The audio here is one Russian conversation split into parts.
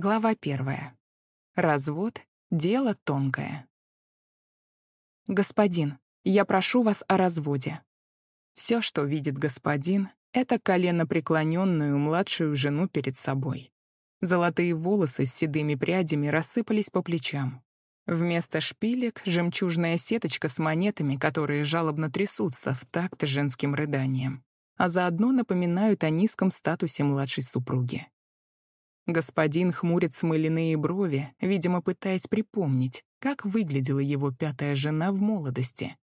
Глава первая. Развод — дело тонкое. «Господин, я прошу вас о разводе». Все, что видит господин, — это коленопреклоненную младшую жену перед собой. Золотые волосы с седыми прядями рассыпались по плечам. Вместо шпилек — жемчужная сеточка с монетами, которые жалобно трясутся в такт женским рыданием, а заодно напоминают о низком статусе младшей супруги. Господин хмурит смыленные брови, видимо, пытаясь припомнить, как выглядела его пятая жена в молодости.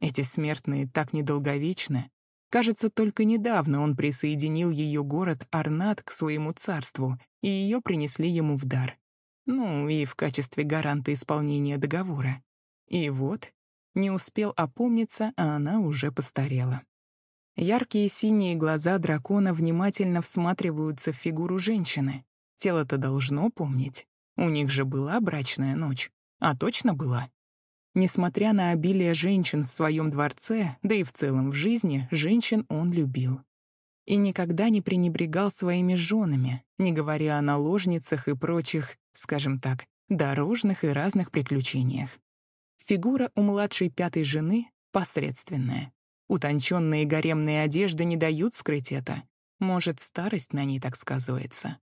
Эти смертные так недолговечны. Кажется, только недавно он присоединил ее город Арнат к своему царству, и ее принесли ему в дар. Ну, и в качестве гаранта исполнения договора. И вот, не успел опомниться, а она уже постарела. Яркие синие глаза дракона внимательно всматриваются в фигуру женщины. Тело-то должно помнить. У них же была брачная ночь. А точно была. Несмотря на обилие женщин в своем дворце, да и в целом в жизни, женщин он любил. И никогда не пренебрегал своими женами, не говоря о наложницах и прочих, скажем так, дорожных и разных приключениях. Фигура у младшей пятой жены посредственная. Утонченные гаремные одежды не дают скрыть это. Может, старость на ней так сказывается.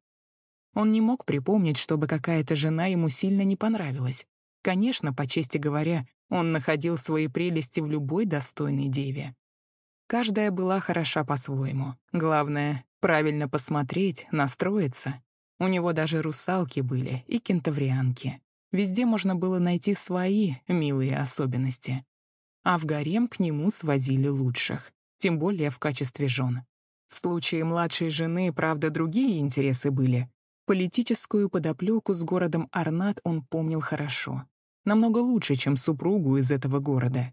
Он не мог припомнить, чтобы какая-то жена ему сильно не понравилась. Конечно, по чести говоря, он находил свои прелести в любой достойной деве. Каждая была хороша по-своему. Главное — правильно посмотреть, настроиться. У него даже русалки были и кентаврианки. Везде можно было найти свои милые особенности. А в гарем к нему свозили лучших, тем более в качестве жен. В случае младшей жены, правда, другие интересы были, Политическую подоплеку с городом Арнат он помнил хорошо. Намного лучше, чем супругу из этого города.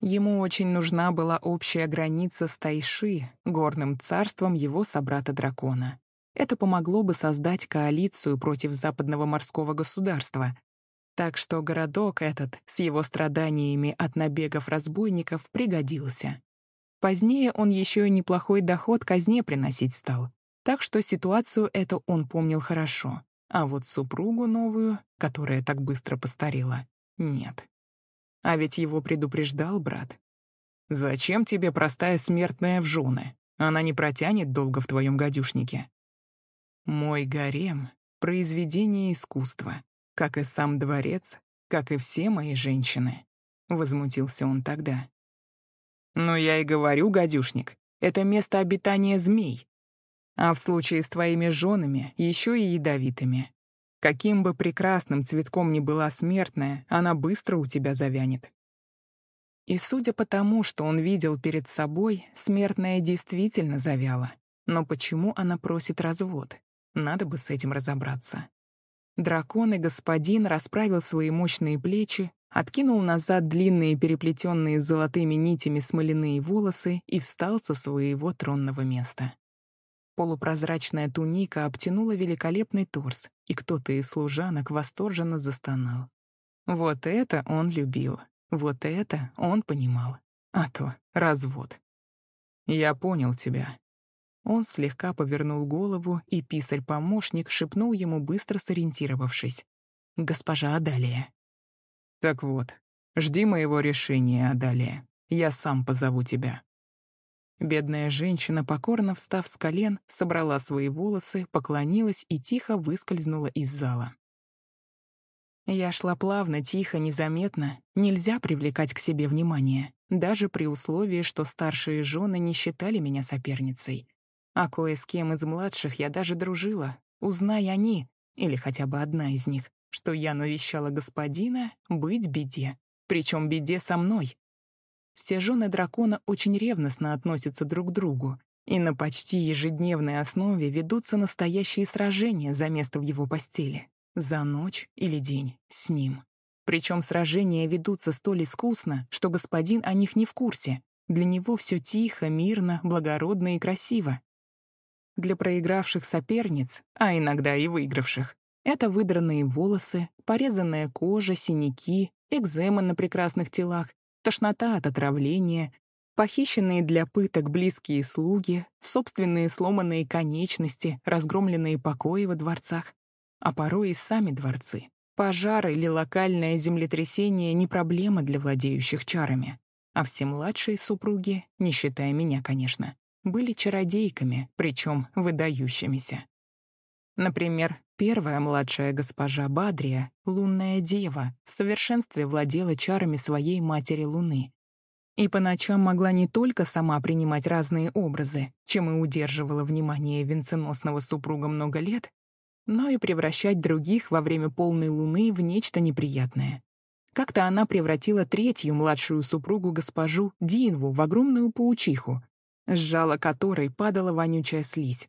Ему очень нужна была общая граница с Тайши, горным царством его собрата-дракона. Это помогло бы создать коалицию против западного морского государства. Так что городок этот с его страданиями от набегов разбойников пригодился. Позднее он еще и неплохой доход казне приносить стал. Так что ситуацию эту он помнил хорошо. А вот супругу новую, которая так быстро постарела, нет. А ведь его предупреждал брат. «Зачем тебе простая смертная в жены? Она не протянет долго в твоем гадюшнике». «Мой гарем — произведение искусства, как и сам дворец, как и все мои женщины», — возмутился он тогда. «Но я и говорю, гадюшник, это место обитания змей, а в случае с твоими женами еще и ядовитыми. Каким бы прекрасным цветком ни была смертная, она быстро у тебя завянет. И судя по тому, что он видел перед собой, смертная действительно завяла. Но почему она просит развод? Надо бы с этим разобраться. Дракон и господин расправил свои мощные плечи, откинул назад длинные переплетенные золотыми нитями смоляные волосы и встал со своего тронного места. Полупрозрачная туника обтянула великолепный торс, и кто-то из служанок восторженно застонал. Вот это он любил, вот это он понимал. А то развод. «Я понял тебя». Он слегка повернул голову, и писарь-помощник шепнул ему, быстро сориентировавшись. «Госпожа Адалия». «Так вот, жди моего решения, Адалия. Я сам позову тебя». Бедная женщина, покорно встав с колен, собрала свои волосы, поклонилась и тихо выскользнула из зала. Я шла плавно, тихо, незаметно. Нельзя привлекать к себе внимание, даже при условии, что старшие жены не считали меня соперницей. А кое с кем из младших я даже дружила. Узнай они, или хотя бы одна из них, что я навещала господина, быть беде. Причем беде со мной, все жены дракона очень ревностно относятся друг к другу, и на почти ежедневной основе ведутся настоящие сражения за место в его постели, за ночь или день с ним. Причем сражения ведутся столь искусно, что господин о них не в курсе. Для него все тихо, мирно, благородно и красиво. Для проигравших соперниц, а иногда и выигравших, это выдранные волосы, порезанная кожа, синяки, экзема на прекрасных телах тошнота от отравления, похищенные для пыток близкие слуги, собственные сломанные конечности, разгромленные покои во дворцах. а порой и сами дворцы. Пожар или локальное землетрясение не проблема для владеющих чарами. А все младшие супруги, не считая меня, конечно, были чародейками, причем выдающимися. Например, первая младшая госпожа Бадрия, лунная дева, в совершенстве владела чарами своей матери Луны. И по ночам могла не только сама принимать разные образы, чем и удерживала внимание венценосного супруга много лет, но и превращать других во время полной луны в нечто неприятное. Как-то она превратила третью младшую супругу госпожу Динву в огромную паучиху, с жала которой падала вонючая слизь.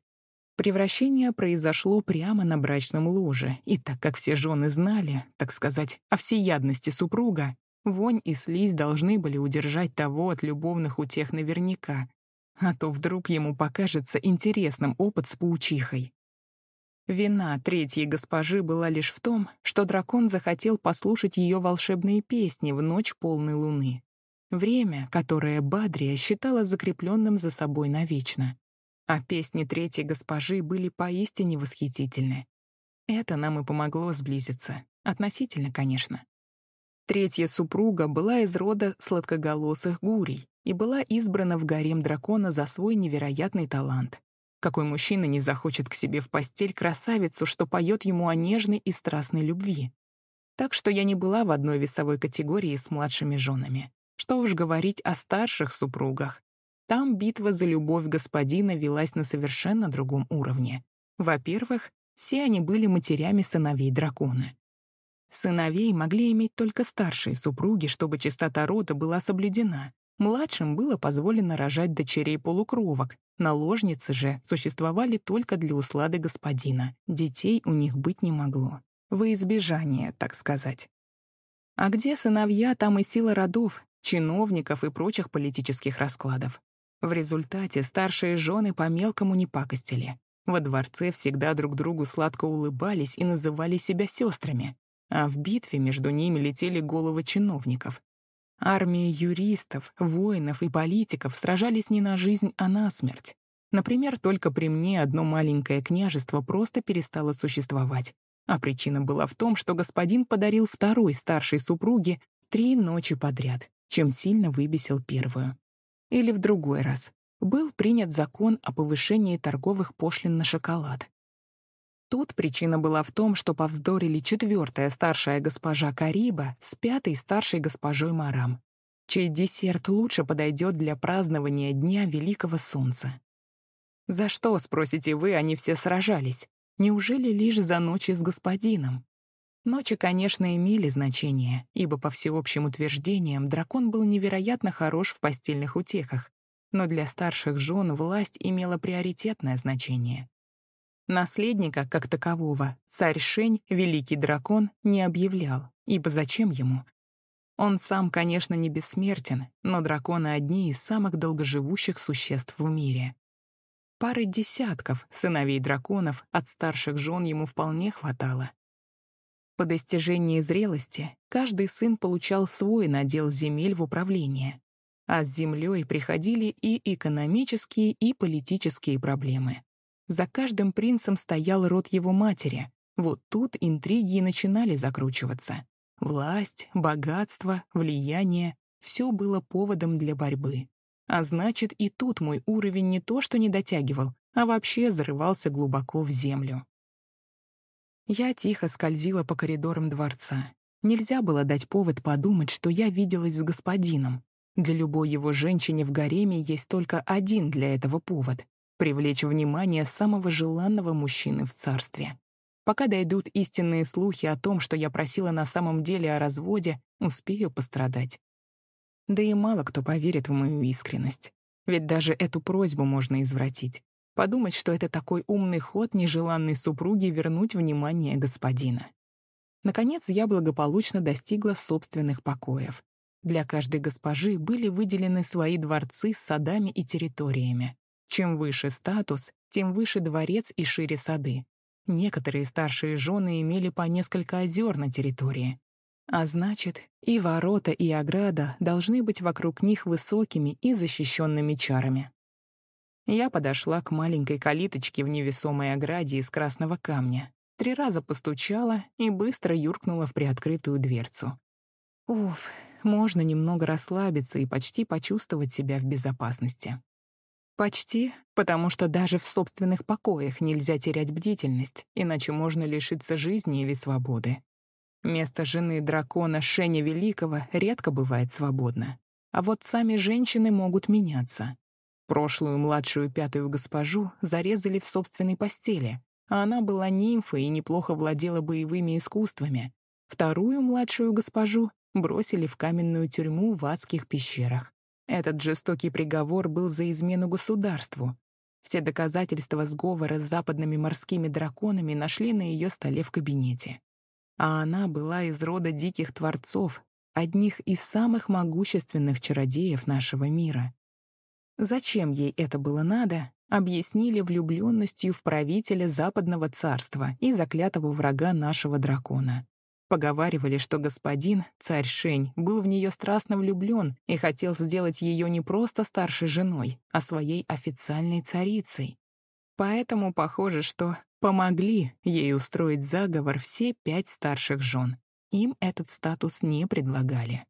Превращение произошло прямо на брачном ложе, и так как все жены знали, так сказать, о всеядности супруга, вонь и слизь должны были удержать того от любовных утех наверняка, а то вдруг ему покажется интересным опыт с паучихой. Вина третьей госпожи была лишь в том, что дракон захотел послушать ее волшебные песни в ночь полной луны. Время, которое Бадрия считала закрепленным за собой навечно. А песни третьей госпожи были поистине восхитительны. Это нам и помогло сблизиться. Относительно, конечно. Третья супруга была из рода сладкоголосых гурий и была избрана в гарем дракона за свой невероятный талант. Какой мужчина не захочет к себе в постель красавицу, что поет ему о нежной и страстной любви? Так что я не была в одной весовой категории с младшими женами. Что уж говорить о старших супругах. Там битва за любовь господина велась на совершенно другом уровне. Во-первых, все они были матерями сыновей дракона. Сыновей могли иметь только старшие супруги, чтобы чистота рода была соблюдена. Младшим было позволено рожать дочерей полукровок, Наложницы же существовали только для услады господина. Детей у них быть не могло. Во избежание, так сказать. А где сыновья, там и сила родов, чиновников и прочих политических раскладов. В результате старшие жены по-мелкому не пакостили. Во дворце всегда друг другу сладко улыбались и называли себя сестрами, а в битве между ними летели головы чиновников. Армии юристов, воинов и политиков сражались не на жизнь, а на смерть. Например, только при мне одно маленькое княжество просто перестало существовать. А причина была в том, что господин подарил второй старшей супруге три ночи подряд, чем сильно выбесил первую. Или в другой раз. Был принят закон о повышении торговых пошлин на шоколад. Тут причина была в том, что повздорили четвертая старшая госпожа Кариба с пятой старшей госпожой Марам, чей десерт лучше подойдет для празднования Дня Великого Солнца. За что, спросите вы, они все сражались? Неужели лишь за ночи с господином? Ночи, конечно, имели значение, ибо, по всеобщим утверждениям, дракон был невероятно хорош в постельных утехах, но для старших жен власть имела приоритетное значение. Наследника, как такового, царь Шень, великий дракон, не объявлял, ибо зачем ему? Он сам, конечно, не бессмертен, но драконы одни из самых долгоживущих существ в мире. Пары десятков сыновей драконов от старших жен ему вполне хватало. По достижении зрелости каждый сын получал свой надел земель в управление, а с землей приходили и экономические, и политические проблемы. За каждым принцем стоял род его матери. Вот тут интриги и начинали закручиваться. Власть, богатство, влияние — все было поводом для борьбы. А значит, и тут мой уровень не то что не дотягивал, а вообще зарывался глубоко в землю. Я тихо скользила по коридорам дворца. Нельзя было дать повод подумать, что я виделась с господином. Для любой его женщины в гареме есть только один для этого повод привлечь внимание самого желанного мужчины в царстве. Пока дойдут истинные слухи о том, что я просила на самом деле о разводе, успею пострадать. Да и мало кто поверит в мою искренность. Ведь даже эту просьбу можно извратить. Подумать, что это такой умный ход нежеланной супруги вернуть внимание господина. Наконец, я благополучно достигла собственных покоев. Для каждой госпожи были выделены свои дворцы с садами и территориями. Чем выше статус, тем выше дворец и шире сады. Некоторые старшие жены имели по несколько озер на территории. А значит, и ворота, и ограда должны быть вокруг них высокими и защищенными чарами. Я подошла к маленькой калиточке в невесомой ограде из красного камня. три раза постучала и быстро юркнула в приоткрытую дверцу. Уф, можно немного расслабиться и почти почувствовать себя в безопасности. Почти, потому что даже в собственных покоях нельзя терять бдительность, иначе можно лишиться жизни или свободы. Место жены дракона Шеня Великого редко бывает свободно. А вот сами женщины могут меняться. Прошлую младшую пятую госпожу зарезали в собственной постели, а она была нимфой и неплохо владела боевыми искусствами. Вторую младшую госпожу бросили в каменную тюрьму в адских пещерах. Этот жестокий приговор был за измену государству. Все доказательства сговора с западными морскими драконами нашли на ее столе в кабинете. А она была из рода диких творцов, одних из самых могущественных чародеев нашего мира. Зачем ей это было надо, объяснили влюбленностью в правителя Западного царства и заклятого врага нашего дракона. Поговаривали, что господин, царь Шень, был в нее страстно влюблен и хотел сделать ее не просто старшей женой, а своей официальной царицей. Поэтому похоже, что помогли ей устроить заговор все пять старших жен. Им этот статус не предлагали.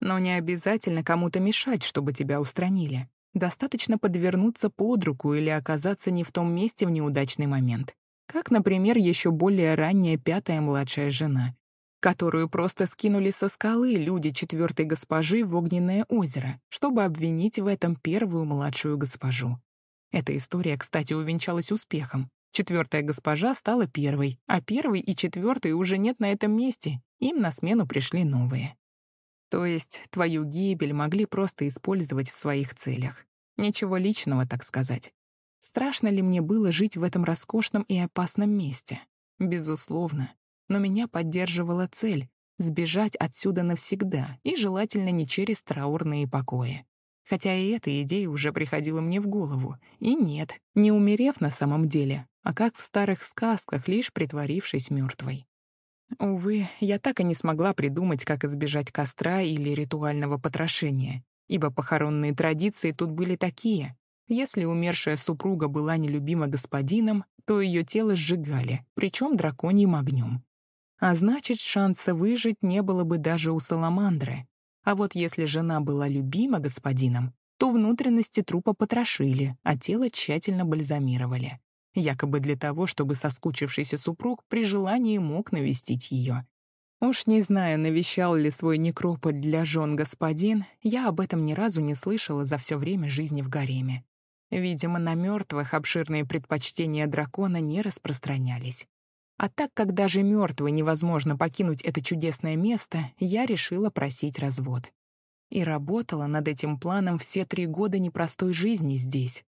Но не обязательно кому-то мешать, чтобы тебя устранили. Достаточно подвернуться под руку или оказаться не в том месте в неудачный момент. Как, например, еще более ранняя пятая младшая жена, которую просто скинули со скалы люди четвертой госпожи в огненное озеро, чтобы обвинить в этом первую младшую госпожу. Эта история, кстати, увенчалась успехом. Четвертая госпожа стала первой, а первый и четвертый уже нет на этом месте, им на смену пришли новые. То есть твою гибель могли просто использовать в своих целях. Ничего личного, так сказать. Страшно ли мне было жить в этом роскошном и опасном месте? Безусловно. Но меня поддерживала цель — сбежать отсюда навсегда и желательно не через траурные покои. Хотя и эта идея уже приходила мне в голову. И нет, не умерев на самом деле, а как в старых сказках, лишь притворившись мертвой. Увы, я так и не смогла придумать, как избежать костра или ритуального потрошения, ибо похоронные традиции тут были такие. Если умершая супруга была нелюбима господином, то ее тело сжигали, причем драконьим огнем. А значит, шанса выжить не было бы даже у Саламандры. А вот если жена была любима господином, то внутренности трупа потрошили, а тело тщательно бальзамировали якобы для того, чтобы соскучившийся супруг при желании мог навестить ее. Уж не знаю, навещал ли свой некрополь для жен господин, я об этом ни разу не слышала за все время жизни в гареме. Видимо, на мертвых обширные предпочтения дракона не распространялись. А так как даже мертвый невозможно покинуть это чудесное место, я решила просить развод. И работала над этим планом все три года непростой жизни здесь,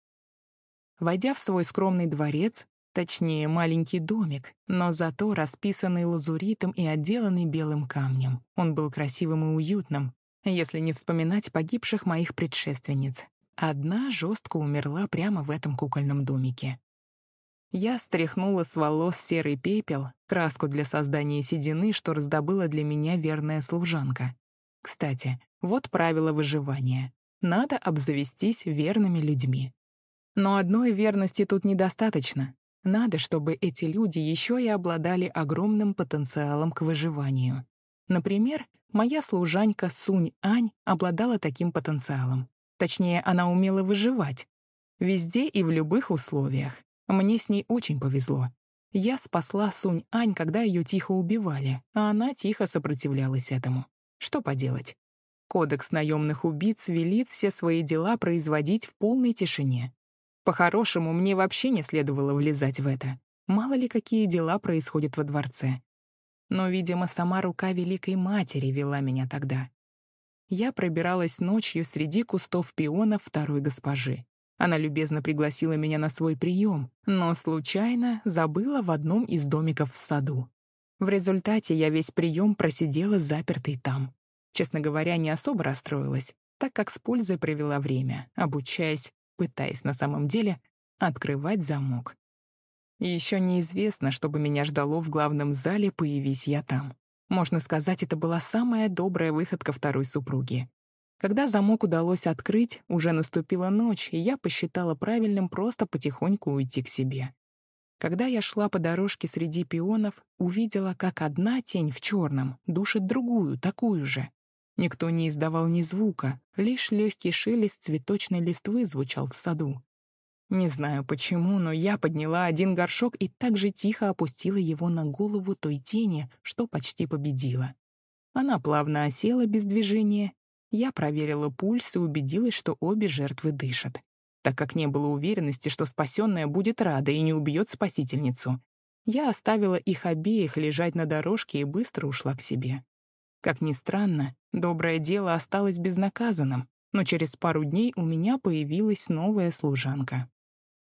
Войдя в свой скромный дворец, точнее, маленький домик, но зато расписанный лазуритом и отделанный белым камнем, он был красивым и уютным, если не вспоминать погибших моих предшественниц. Одна жестко умерла прямо в этом кукольном домике. Я стряхнула с волос серый пепел, краску для создания седины, что раздобыла для меня верная служанка. Кстати, вот правило выживания. Надо обзавестись верными людьми. Но одной верности тут недостаточно. Надо, чтобы эти люди еще и обладали огромным потенциалом к выживанию. Например, моя служанька Сунь-Ань обладала таким потенциалом. Точнее, она умела выживать. Везде и в любых условиях. Мне с ней очень повезло. Я спасла Сунь-Ань, когда ее тихо убивали, а она тихо сопротивлялась этому. Что поделать? Кодекс наемных убийц велит все свои дела производить в полной тишине. По-хорошему, мне вообще не следовало влезать в это. Мало ли какие дела происходят во дворце. Но, видимо, сама рука Великой Матери вела меня тогда. Я пробиралась ночью среди кустов пионов второй госпожи. Она любезно пригласила меня на свой прием, но случайно забыла в одном из домиков в саду. В результате я весь прием просидела запертой там. Честно говоря, не особо расстроилась, так как с пользой провела время, обучаясь пытаясь на самом деле открывать замок. Еще неизвестно, что бы меня ждало в главном зале, появись я там. Можно сказать, это была самая добрая выходка второй супруги. Когда замок удалось открыть, уже наступила ночь, и я посчитала правильным просто потихоньку уйти к себе. Когда я шла по дорожке среди пионов, увидела, как одна тень в черном душит другую, такую же. Никто не издавал ни звука, лишь легкий шелест цветочной листвы звучал в саду. Не знаю почему, но я подняла один горшок и так же тихо опустила его на голову той тени, что почти победила. Она плавно осела без движения. Я проверила пульс и убедилась, что обе жертвы дышат, так как не было уверенности, что спасенная будет рада и не убьет спасительницу. Я оставила их обеих лежать на дорожке и быстро ушла к себе. Как ни странно, доброе дело осталось безнаказанным, но через пару дней у меня появилась новая служанка.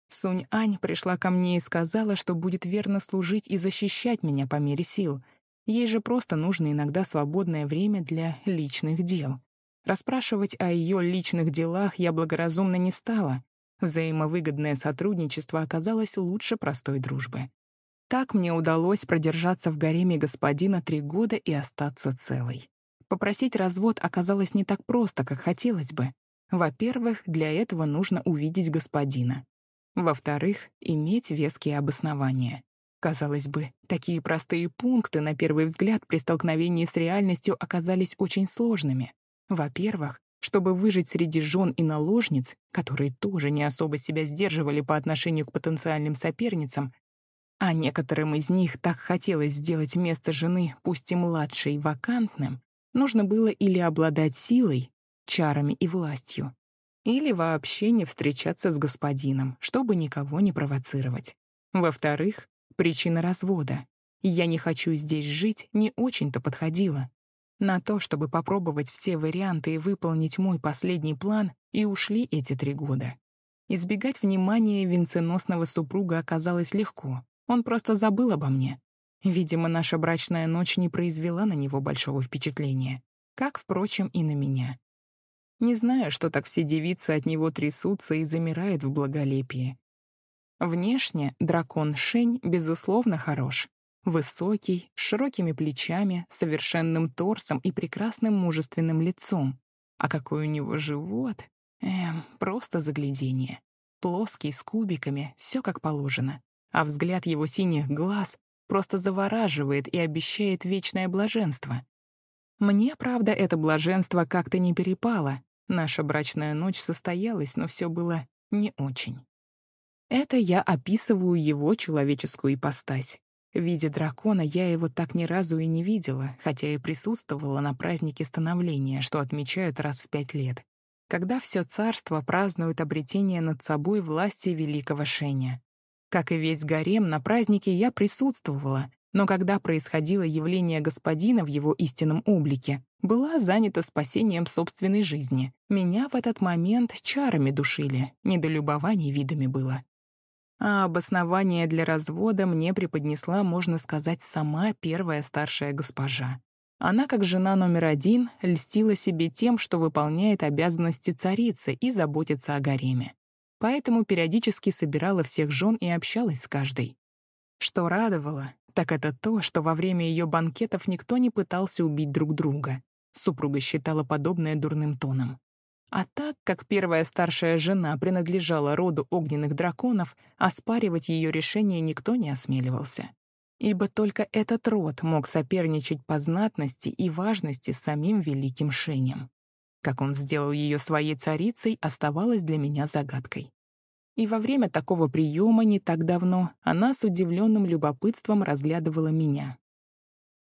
Сунь-Ань пришла ко мне и сказала, что будет верно служить и защищать меня по мере сил. Ей же просто нужно иногда свободное время для личных дел. Расспрашивать о ее личных делах я благоразумно не стала. Взаимовыгодное сотрудничество оказалось лучше простой дружбы. Так мне удалось продержаться в гареме господина три года и остаться целой. Попросить развод оказалось не так просто, как хотелось бы. Во-первых, для этого нужно увидеть господина. Во-вторых, иметь веские обоснования. Казалось бы, такие простые пункты, на первый взгляд, при столкновении с реальностью оказались очень сложными. Во-первых, чтобы выжить среди жен и наложниц, которые тоже не особо себя сдерживали по отношению к потенциальным соперницам, а некоторым из них так хотелось сделать место жены, пусть и младшей, вакантным, нужно было или обладать силой, чарами и властью, или вообще не встречаться с господином, чтобы никого не провоцировать. Во-вторых, причина развода. «Я не хочу здесь жить» не очень-то подходила. На то, чтобы попробовать все варианты и выполнить мой последний план, и ушли эти три года. Избегать внимания венценосного супруга оказалось легко. Он просто забыл обо мне. Видимо, наша брачная ночь не произвела на него большого впечатления, как, впрочем, и на меня не зная, что так все девицы от него трясутся и замирают в благолепии. Внешне дракон Шень, безусловно, хорош. Высокий, с широкими плечами, совершенным торсом и прекрасным мужественным лицом. А какой у него живот! Эм, просто заглядение. Плоский, с кубиками, все как положено. А взгляд его синих глаз просто завораживает и обещает вечное блаженство. Мне, правда, это блаженство как-то не перепало, Наша брачная ночь состоялась, но все было не очень. Это я описываю его человеческую ипостась. В виде дракона я его так ни разу и не видела, хотя и присутствовала на празднике становления, что отмечают раз в пять лет, когда все царство празднует обретение над собой власти великого Шеня. Как и весь гарем, на празднике я присутствовала, но когда происходило явление господина в его истинном облике, была занята спасением собственной жизни. Меня в этот момент чарами душили, недолюбований видами было. А обоснование для развода мне преподнесла, можно сказать, сама первая старшая госпожа. Она, как жена номер один, льстила себе тем, что выполняет обязанности царицы и заботится о гареме. Поэтому периодически собирала всех жен и общалась с каждой. Что радовало, так это то, что во время ее банкетов никто не пытался убить друг друга. Супруга считала подобное дурным тоном. А так как первая старшая жена принадлежала роду огненных драконов, оспаривать ее решение никто не осмеливался. Ибо только этот род мог соперничать по знатности и важности с самим великим Шенем. Как он сделал ее своей царицей, оставалось для меня загадкой. И во время такого приема не так давно она с удивленным любопытством разглядывала меня.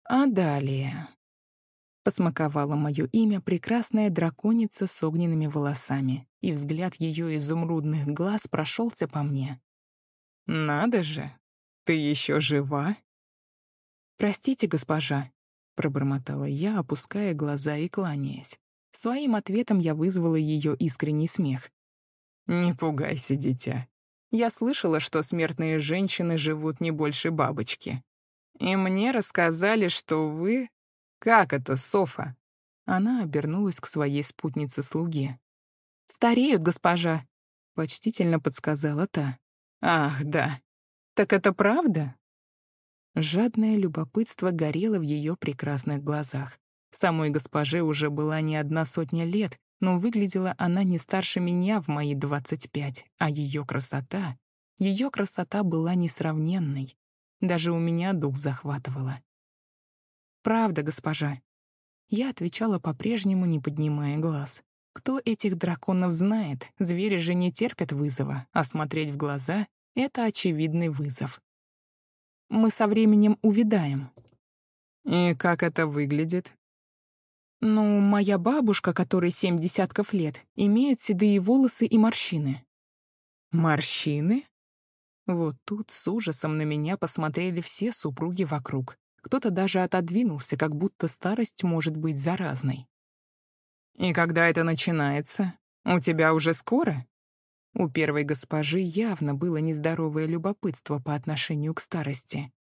А далее... Посмаковала мое имя прекрасная драконица с огненными волосами, и взгляд ее изумрудных глаз прошелся по мне. «Надо же! Ты еще жива?» «Простите, госпожа», — пробормотала я, опуская глаза и кланяясь. Своим ответом я вызвала ее искренний смех. «Не пугайся, дитя. Я слышала, что смертные женщины живут не больше бабочки. И мне рассказали, что вы... Как это, Софа?» Она обернулась к своей спутнице-слуге. «Стареют, госпожа», — почтительно подсказала та. «Ах, да. Так это правда?» Жадное любопытство горело в ее прекрасных глазах. Самой госпоже уже была не одна сотня лет, но выглядела она не старше меня в мои 25, а ее красота... Ее красота была несравненной. Даже у меня дух захватывало. «Правда, госпожа». Я отвечала по-прежнему, не поднимая глаз. Кто этих драконов знает? Звери же не терпят вызова, а смотреть в глаза — это очевидный вызов. Мы со временем увядаем. И как это выглядит? Ну, моя бабушка, которой семь десятков лет, имеет седые волосы и морщины. Морщины? Вот тут с ужасом на меня посмотрели все супруги вокруг. Кто-то даже отодвинулся, как будто старость может быть заразной. «И когда это начинается? У тебя уже скоро?» У первой госпожи явно было нездоровое любопытство по отношению к старости.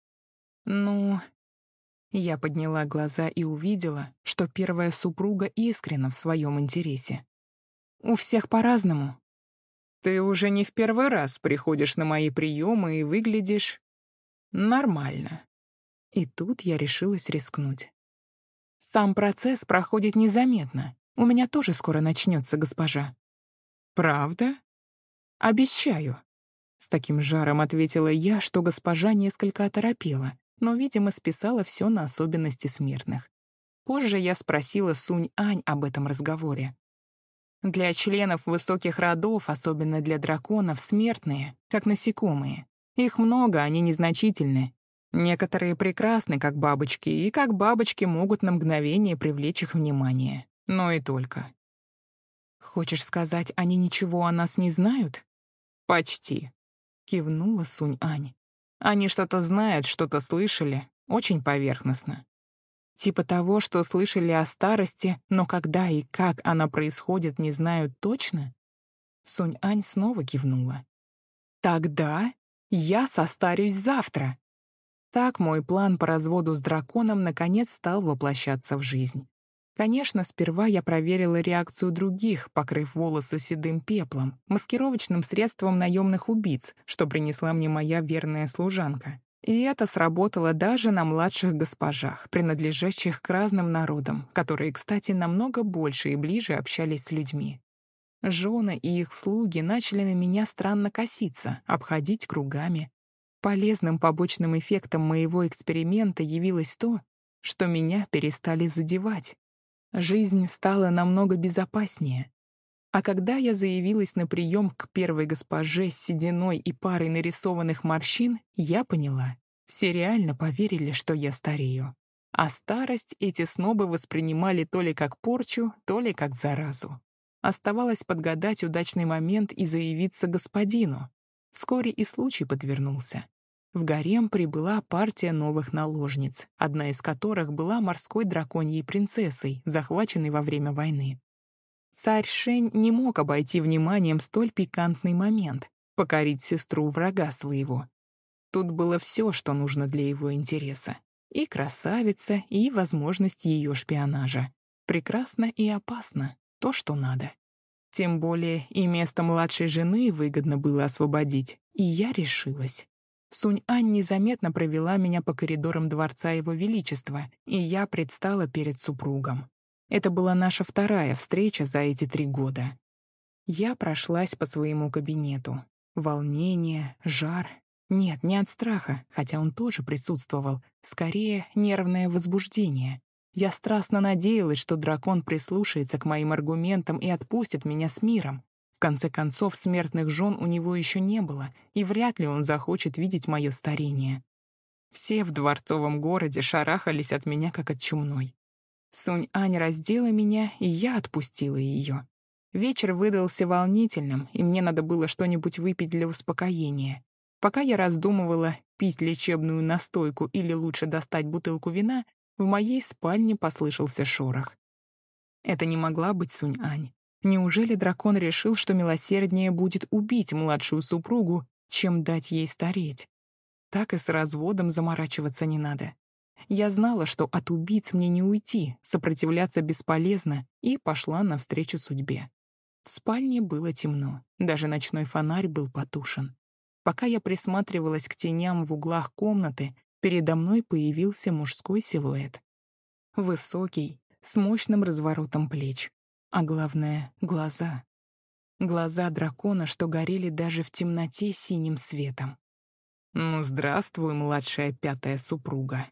«Ну...» Я подняла глаза и увидела, что первая супруга искренна в своем интересе. «У всех по-разному», ты уже не в первый раз приходишь на мои приемы и выглядишь нормально. И тут я решилась рискнуть. Сам процесс проходит незаметно. У меня тоже скоро начнется, госпожа. Правда? Обещаю. С таким жаром ответила я, что госпожа несколько оторопела, но, видимо, списала все на особенности смертных. Позже я спросила Сунь-Ань об этом разговоре. Для членов высоких родов, особенно для драконов, смертные, как насекомые. Их много, они незначительны. Некоторые прекрасны, как бабочки, и как бабочки могут на мгновение привлечь их внимание. Но и только. «Хочешь сказать, они ничего о нас не знают?» «Почти», — кивнула Сунь-Ань. «Они что-то знают, что-то слышали, очень поверхностно. Типа того, что слышали о старости, но когда и как она происходит, не знают точно? Сунь-Ань снова кивнула. «Тогда я состарюсь завтра». Так мой план по разводу с драконом наконец стал воплощаться в жизнь. Конечно, сперва я проверила реакцию других, покрыв волосы седым пеплом, маскировочным средством наемных убийц, что принесла мне моя верная служанка. И это сработало даже на младших госпожах, принадлежащих к разным народам, которые, кстати, намного больше и ближе общались с людьми. Жены и их слуги начали на меня странно коситься, обходить кругами. Полезным побочным эффектом моего эксперимента явилось то, что меня перестали задевать. Жизнь стала намного безопаснее. А когда я заявилась на прием к первой госпоже с сединой и парой нарисованных морщин, я поняла, все реально поверили, что я старею. А старость эти снобы воспринимали то ли как порчу, то ли как заразу. Оставалось подгадать удачный момент и заявиться господину. Вскоре и случай подвернулся. В гарем прибыла партия новых наложниц, одна из которых была морской драконьей принцессой, захваченной во время войны. Царь Шень не мог обойти вниманием столь пикантный момент — покорить сестру врага своего. Тут было все, что нужно для его интереса. И красавица, и возможность ее шпионажа. Прекрасно и опасно. То, что надо. Тем более и место младшей жены выгодно было освободить. И я решилась. Сунь-Ань незаметно провела меня по коридорам дворца Его Величества, и я предстала перед супругом. Это была наша вторая встреча за эти три года. Я прошлась по своему кабинету. Волнение, жар. Нет, не от страха, хотя он тоже присутствовал. Скорее, нервное возбуждение. Я страстно надеялась, что дракон прислушается к моим аргументам и отпустит меня с миром. Конце концов, смертных жен у него еще не было, и вряд ли он захочет видеть мое старение. Все в дворцовом городе шарахались от меня, как от чумной. Сунь-Ань раздела меня, и я отпустила ее. Вечер выдался волнительным, и мне надо было что-нибудь выпить для успокоения. Пока я раздумывала, пить лечебную настойку или лучше достать бутылку вина, в моей спальне послышался шорох. Это не могла быть Сунь-Ань. Неужели дракон решил, что милосерднее будет убить младшую супругу, чем дать ей стареть? Так и с разводом заморачиваться не надо. Я знала, что от убийц мне не уйти, сопротивляться бесполезно, и пошла навстречу судьбе. В спальне было темно, даже ночной фонарь был потушен. Пока я присматривалась к теням в углах комнаты, передо мной появился мужской силуэт. Высокий, с мощным разворотом плеч, а главное — глаза. Глаза дракона, что горели даже в темноте синим светом. «Ну, здравствуй, младшая пятая супруга»,